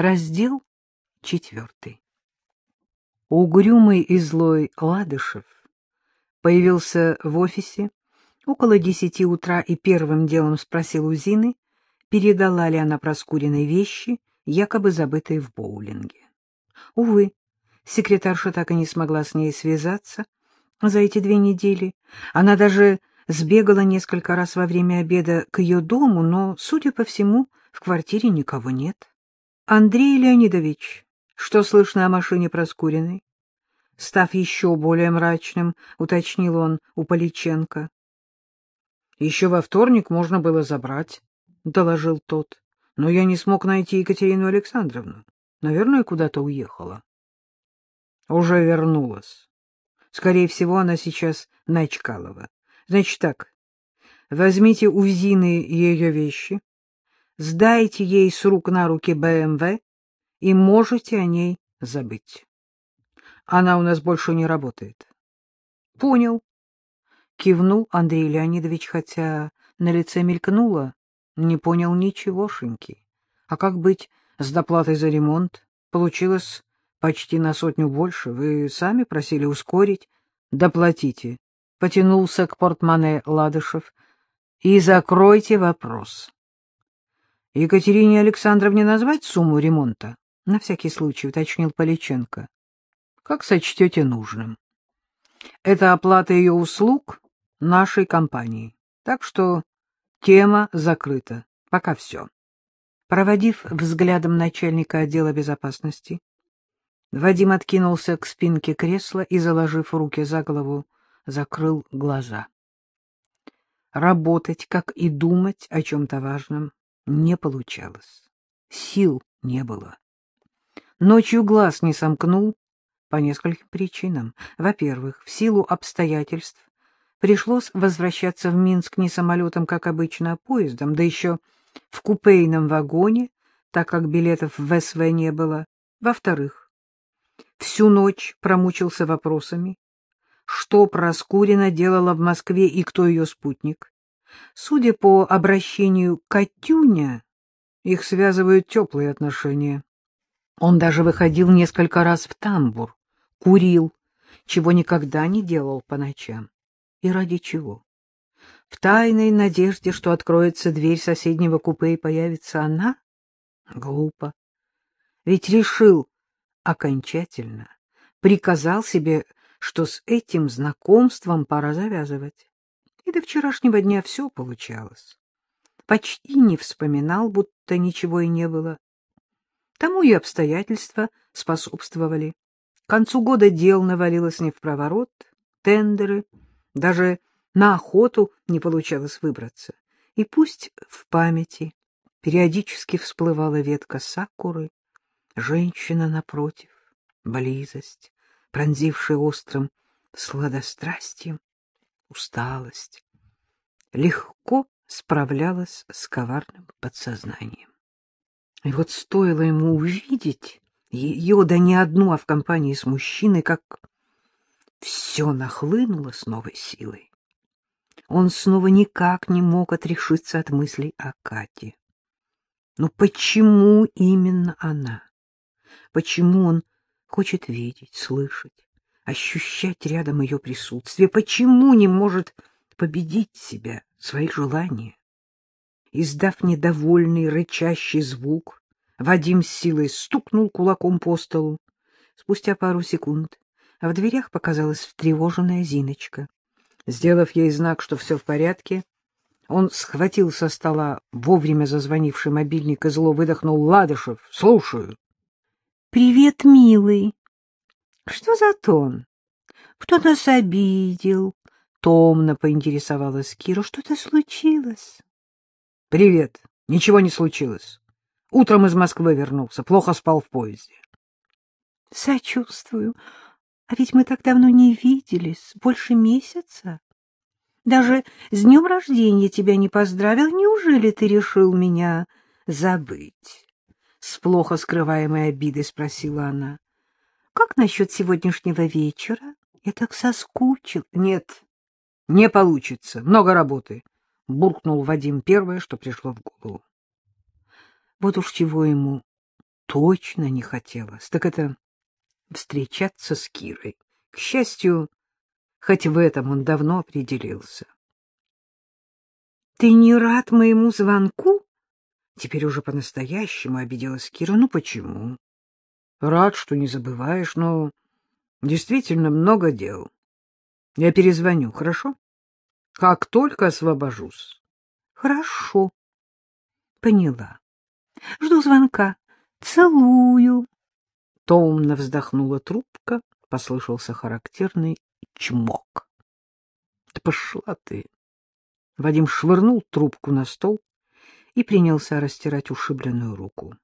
Раздел четвертый. Угрюмый и злой Ладышев появился в офисе около десяти утра и первым делом спросил у Зины, передала ли она проскуренные вещи, якобы забытые в боулинге. Увы, секретарша так и не смогла с ней связаться за эти две недели. Она даже сбегала несколько раз во время обеда к ее дому, но, судя по всему, в квартире никого нет. Андрей Леонидович, что слышно о машине Проскуриной? Став еще более мрачным, уточнил он у Поличенко. — Еще во вторник можно было забрать, — доложил тот. — Но я не смог найти Екатерину Александровну. Наверное, куда-то уехала. — Уже вернулась. Скорее всего, она сейчас на Чкалова. Значит так, возьмите у Зины ее вещи, сдайте ей с рук на руки БМВ и можете о ней забыть. Она у нас больше не работает. — Понял. Кивнул Андрей Леонидович, хотя на лице мелькнуло. Не понял ничегошеньки. А как быть с доплатой за ремонт? Получилось почти на сотню больше. Вы сами просили ускорить. Доплатите. Потянулся к портмоне Ладышев. И закройте вопрос. Екатерине Александровне назвать сумму ремонта? На всякий случай, уточнил Поличенко. Как сочтете нужным. Это оплата ее услуг нашей компании. Так что тема закрыта. Пока все. Проводив взглядом начальника отдела безопасности, Вадим откинулся к спинке кресла и, заложив руки за голову, закрыл глаза. Работать, как и думать о чем-то важном, не получалось. Сил не было. Ночью глаз не сомкнул по нескольким причинам. Во-первых, в силу обстоятельств пришлось возвращаться в Минск не самолетом, как обычно, а поездом, да еще в купейном вагоне, так как билетов в СВ не было. Во-вторых, всю ночь промучился вопросами, что Проскурина делала в Москве и кто ее спутник. Судя по обращению «Катюня», их связывают теплые отношения. Он даже выходил несколько раз в тамбур, курил, чего никогда не делал по ночам. И ради чего? В тайной надежде, что откроется дверь соседнего купе и появится она? Глупо. Ведь решил окончательно, приказал себе, что с этим знакомством пора завязывать. И до вчерашнего дня все получалось. Почти не вспоминал, будто ничего и не было. Тому и обстоятельства способствовали. К концу года дел навалилось не в проворот, тендеры, даже на охоту не получалось выбраться. И пусть в памяти периодически всплывала ветка сакуры, женщина напротив, близость, пронзившая острым сладострастием, усталость, легко справлялась с коварным подсознанием. И вот стоило ему увидеть ее, да не одну, а в компании с мужчиной, как все нахлынуло с новой силой. Он снова никак не мог отрешиться от мыслей о Кате. Но почему именно она? Почему он хочет видеть, слышать, ощущать рядом ее присутствие? Почему не может победить себя, свои желания? Издав недовольный рычащий звук, Вадим с силой стукнул кулаком по столу. Спустя пару секунд в дверях показалась встревоженная Зиночка. Сделав ей знак, что все в порядке, он схватил со стола вовремя зазвонивший мобильник и зло выдохнул Ладышев. — Слушаю. — Привет, милый. — Что за тон? Кто нас обидел? — томно поинтересовалась Кира. — Что-то случилось? — Привет. Ничего не случилось. Утром из Москвы вернулся. Плохо спал в поезде. — Сочувствую. А ведь мы так давно не виделись. Больше месяца. Даже с днем рождения тебя не поздравил. Неужели ты решил меня забыть? С плохо скрываемой обидой спросила она. — Как насчет сегодняшнего вечера? Я так соскучил. — Нет, не получится. Много работы. — буркнул Вадим первое, что пришло в голову. Вот уж чего ему точно не хотелось, так это встречаться с Кирой. К счастью, хоть в этом он давно определился. — Ты не рад моему звонку? Теперь уже по-настоящему обиделась Кира. — Ну почему? — Рад, что не забываешь, но действительно много дел. Я перезвоню, хорошо? Как только освобожусь. — Хорошо. Поняла. Жду звонка. Целую. Томно вздохнула трубка, послышался характерный чмок. — Да пошла ты! Вадим швырнул трубку на стол и принялся растирать ушибленную руку.